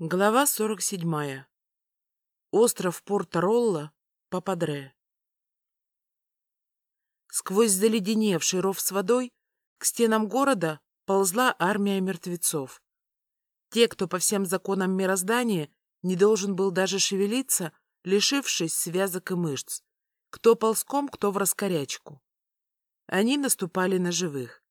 Глава 47. Остров Порто-Ролло, Пападре. Сквозь заледеневший ров с водой к стенам города ползла армия мертвецов. Те, кто по всем законам мироздания не должен был даже шевелиться, лишившись связок и мышц. Кто ползком, кто в раскорячку. Они наступали на живых.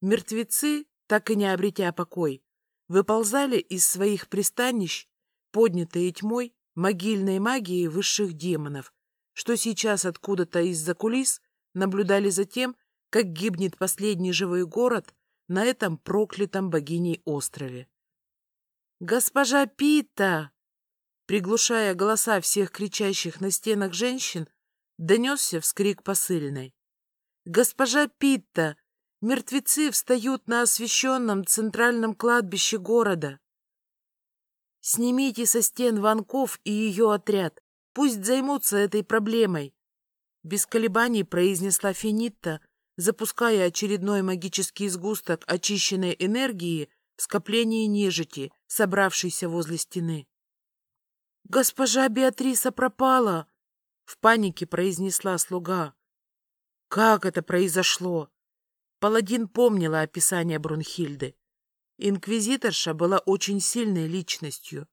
Мертвецы, так и не обретя покой, выползали из своих пристанищ, поднятые тьмой, могильной магией высших демонов, что сейчас откуда-то из-за кулис наблюдали за тем, как гибнет последний живой город на этом проклятом богиней острове. «Госпожа Питта!» Приглушая голоса всех кричащих на стенах женщин, донесся вскрик посыльной. «Госпожа Питта! Мертвецы встают на освещенном центральном кладбище города. Снимите со стен Ванков и ее отряд. Пусть займутся этой проблемой. Без колебаний произнесла Финитта, запуская очередной магический сгусток очищенной энергии в скоплении нежити, собравшейся возле стены. «Госпожа Беатриса пропала!» — в панике произнесла слуга. «Как это произошло?» Паладин помнила описание Брунхильды. Инквизиторша была очень сильной личностью.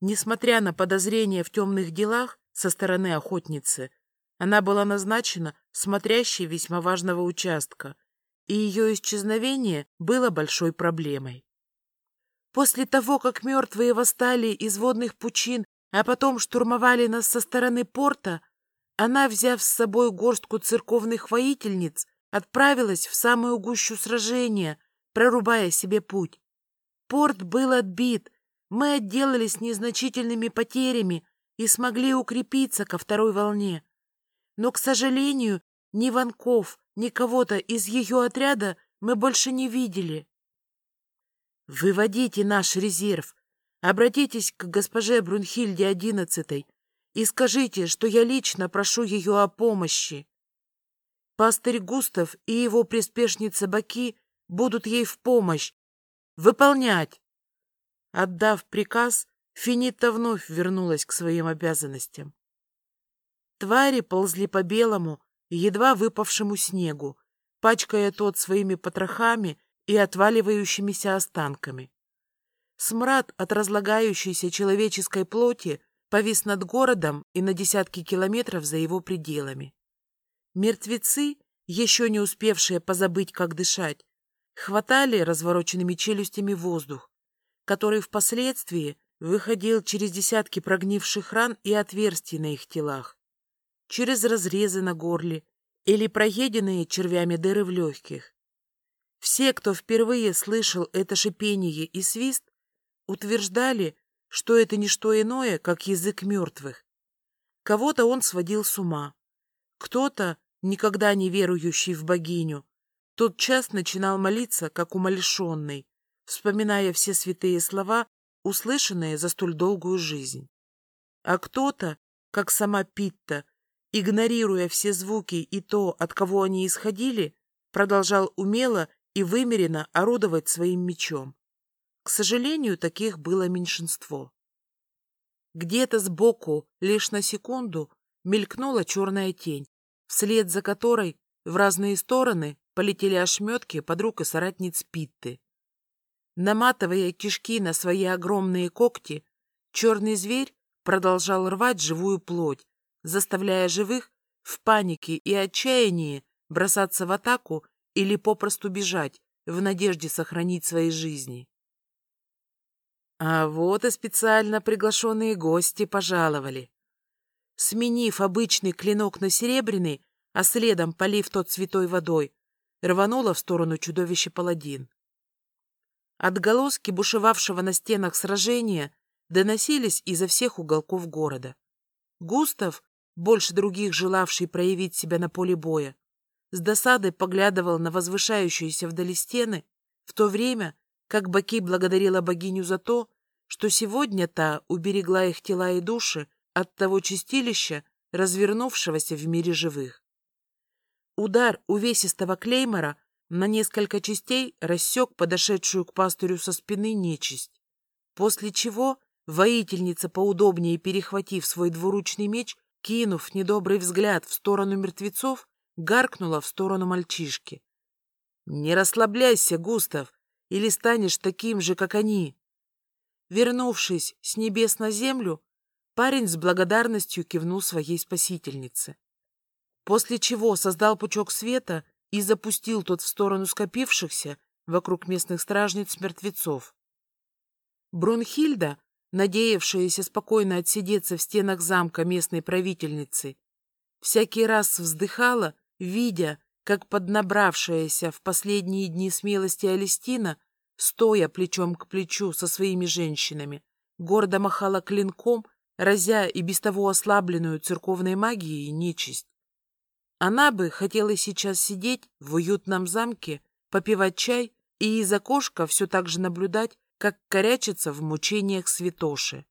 Несмотря на подозрения в темных делах со стороны охотницы, она была назначена смотрящей весьма важного участка, и ее исчезновение было большой проблемой. После того, как мертвые восстали из водных пучин, а потом штурмовали нас со стороны порта, она, взяв с собой горстку церковных воительниц, отправилась в самую гущу сражения, прорубая себе путь. Порт был отбит, мы отделались незначительными потерями и смогли укрепиться ко второй волне. Но, к сожалению, ни Ванков, ни кого-то из ее отряда мы больше не видели. Выводите наш резерв, обратитесь к госпоже Брунхильде одиннадцатой и скажите, что я лично прошу ее о помощи. Пастырь Густав и его приспешница Баки будут ей в помощь. Выполнять!» Отдав приказ, Финита вновь вернулась к своим обязанностям. Твари ползли по белому, едва выпавшему снегу, пачкая тот своими потрохами и отваливающимися останками. Смрад от разлагающейся человеческой плоти повис над городом и на десятки километров за его пределами. Мертвецы, еще не успевшие позабыть, как дышать, хватали развороченными челюстями воздух, который впоследствии выходил через десятки прогнивших ран и отверстий на их телах, через разрезы на горле или проеденные червями дыры в легких. Все, кто впервые слышал это шипение и свист, утверждали, что это не что иное, как язык мертвых. Кого-то он сводил с ума, кто-то никогда не верующий в богиню, тот час начинал молиться, как умалишенный, вспоминая все святые слова, услышанные за столь долгую жизнь. А кто-то, как сама Питта, игнорируя все звуки и то, от кого они исходили, продолжал умело и вымеренно орудовать своим мечом. К сожалению, таких было меньшинство. Где-то сбоку, лишь на секунду, мелькнула черная тень, вслед за которой в разные стороны полетели ошметки подруг и соратниц Питты. Наматывая кишки на свои огромные когти, черный зверь продолжал рвать живую плоть, заставляя живых в панике и отчаянии бросаться в атаку или попросту бежать в надежде сохранить свои жизни. А вот и специально приглашенные гости пожаловали. Сменив обычный клинок на серебряный, а следом полив тот святой водой, рванула в сторону чудовища паладин. Отголоски бушевавшего на стенах сражения доносились изо всех уголков города. Густав, больше других желавший проявить себя на поле боя, с досадой поглядывал на возвышающиеся вдали стены, в то время как Баки благодарила богиню за то, что сегодня та уберегла их тела и души от того чистилища, развернувшегося в мире живых. Удар увесистого клеймора на несколько частей рассек подошедшую к пастырю со спины нечисть. После чего воительница, поудобнее перехватив свой двуручный меч, кинув недобрый взгляд в сторону мертвецов, гаркнула в сторону мальчишки. «Не расслабляйся, Густав, или станешь таким же, как они!» Вернувшись с небес на землю, парень с благодарностью кивнул своей спасительнице. После чего создал пучок света и запустил тот в сторону скопившихся вокруг местных стражниц мертвецов. Брунхильда, надеявшаяся спокойно отсидеться в стенах замка местной правительницы, всякий раз вздыхала, видя, как поднабравшаяся в последние дни смелости Алистина, стоя плечом к плечу со своими женщинами, гордо махала клинком, разя и без того ослабленную церковной магией нечисть. Она бы хотела сейчас сидеть в уютном замке, попивать чай и из окошка все так же наблюдать, как корячится в мучениях святоши.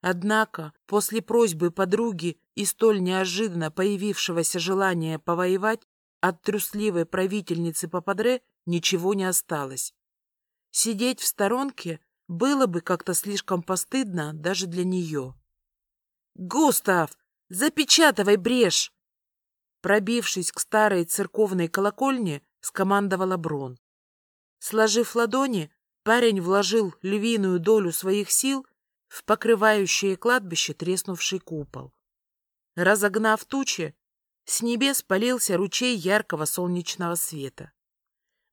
Однако после просьбы подруги и столь неожиданно появившегося желания повоевать от трусливой правительницы Пападре ничего не осталось. Сидеть в сторонке было бы как-то слишком постыдно даже для нее. «Густав, запечатывай брешь!» Пробившись к старой церковной колокольне, скомандовала Брон. Сложив ладони, парень вложил львиную долю своих сил в покрывающее кладбище треснувший купол. Разогнав тучи, с небес полился ручей яркого солнечного света.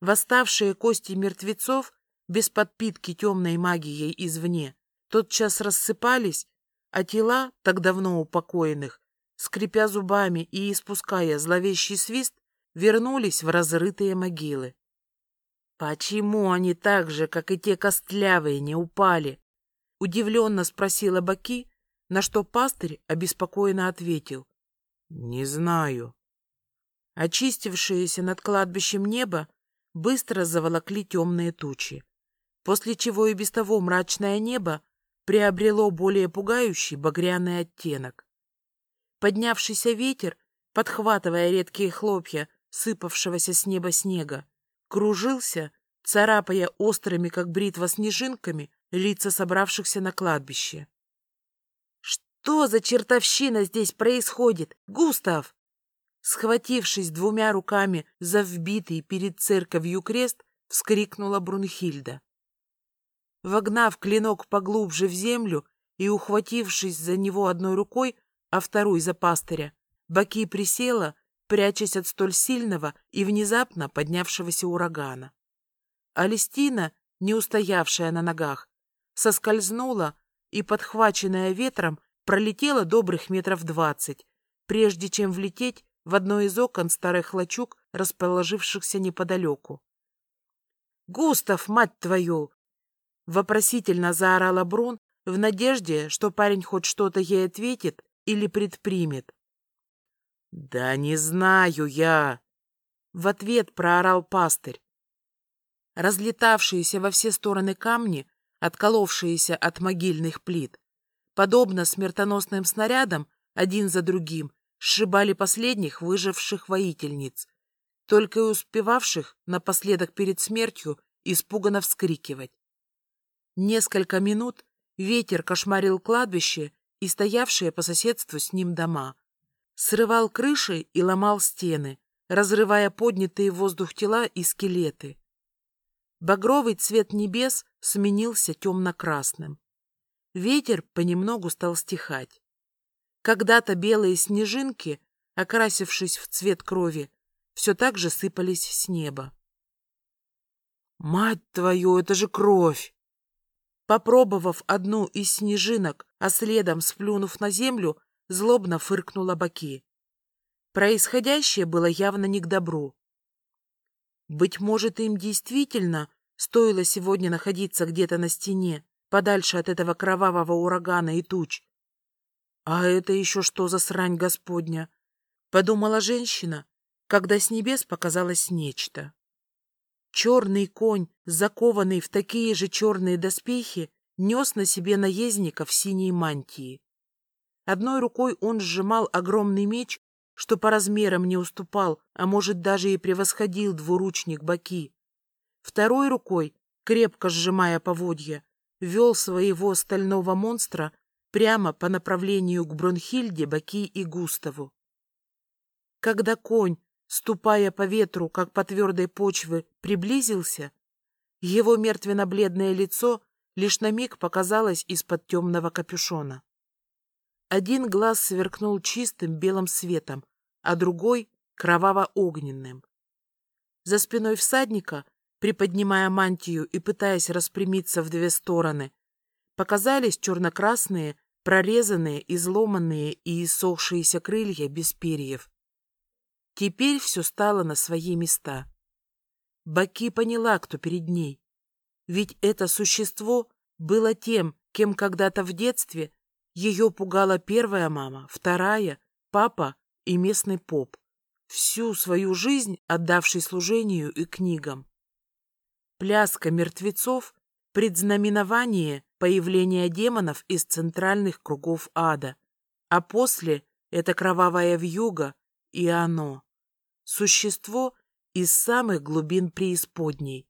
Восставшие кости мертвецов, без подпитки темной магией извне, тотчас рассыпались, а тела, так давно упокоенных, скрипя зубами и испуская зловещий свист, вернулись в разрытые могилы. «Почему они так же, как и те костлявые, не упали?» — удивленно спросила Баки, на что пастырь обеспокоенно ответил. «Не знаю». Очистившееся над кладбищем небо быстро заволокли темные тучи, после чего и без того мрачное небо приобрело более пугающий багряный оттенок. Поднявшийся ветер, подхватывая редкие хлопья сыпавшегося с неба снега, кружился, царапая острыми, как бритва, снежинками лица собравшихся на кладбище. «Что за чертовщина здесь происходит, Густав?» Схватившись двумя руками за вбитый перед церковью крест, вскрикнула Брунхильда. Вогнав клинок поглубже в землю и ухватившись за него одной рукой, а второй за пастыря, Баки присела, прячась от столь сильного и внезапно поднявшегося урагана. Алистина, не устоявшая на ногах, соскользнула и, подхваченная ветром, пролетела добрых метров двадцать, прежде чем влететь в одно из окон старых лачуг, расположившихся неподалеку. «Густав, мать твою!» — вопросительно заорала Брун в надежде, что парень хоть что-то ей ответит или предпримет. «Да не знаю я!» — в ответ проорал пастырь. Разлетавшиеся во все стороны камни, отколовшиеся от могильных плит, подобно смертоносным снарядам, один за другим, сшибали последних выживших воительниц, только и успевавших напоследок перед смертью испуганно вскрикивать. Несколько минут ветер кошмарил кладбище и стоявшие по соседству с ним дома. Срывал крыши и ломал стены, разрывая поднятые в воздух тела и скелеты. Багровый цвет небес сменился темно-красным. Ветер понемногу стал стихать. Когда-то белые снежинки, окрасившись в цвет крови, все так же сыпались с неба. «Мать твою, это же кровь!» Попробовав одну из снежинок, а следом сплюнув на землю, злобно фыркнула Баки. Происходящее было явно не к добру. Быть может, им действительно стоило сегодня находиться где-то на стене, подальше от этого кровавого урагана и туч. А это еще что за срань господня? Подумала женщина, когда с небес показалось нечто. Черный конь, закованный в такие же черные доспехи, нес на себе наездника в синей мантии. Одной рукой он сжимал огромный меч, что по размерам не уступал, а может даже и превосходил двуручник Баки. Второй рукой, крепко сжимая поводья, вел своего стального монстра прямо по направлению к Бронхильде, Баки и Густаву. Когда конь, ступая по ветру, как по твердой почве, приблизился, его мертвенно-бледное лицо лишь на миг показалось из-под темного капюшона. Один глаз сверкнул чистым белым светом, а другой — кроваво-огненным. За спиной всадника, приподнимая мантию и пытаясь распрямиться в две стороны, показались черно-красные, прорезанные, изломанные и иссохшиеся крылья без перьев. Теперь все стало на свои места. Баки поняла, кто перед ней. Ведь это существо было тем, кем когда-то в детстве ее пугала первая мама, вторая, папа и местный поп, всю свою жизнь отдавший служению и книгам. Пляска мертвецов — предзнаменование появления демонов из центральных кругов ада, а после — это кровавая вьюга и оно — существо из самых глубин преисподней,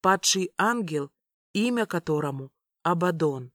падший ангел, имя которому — Абадон.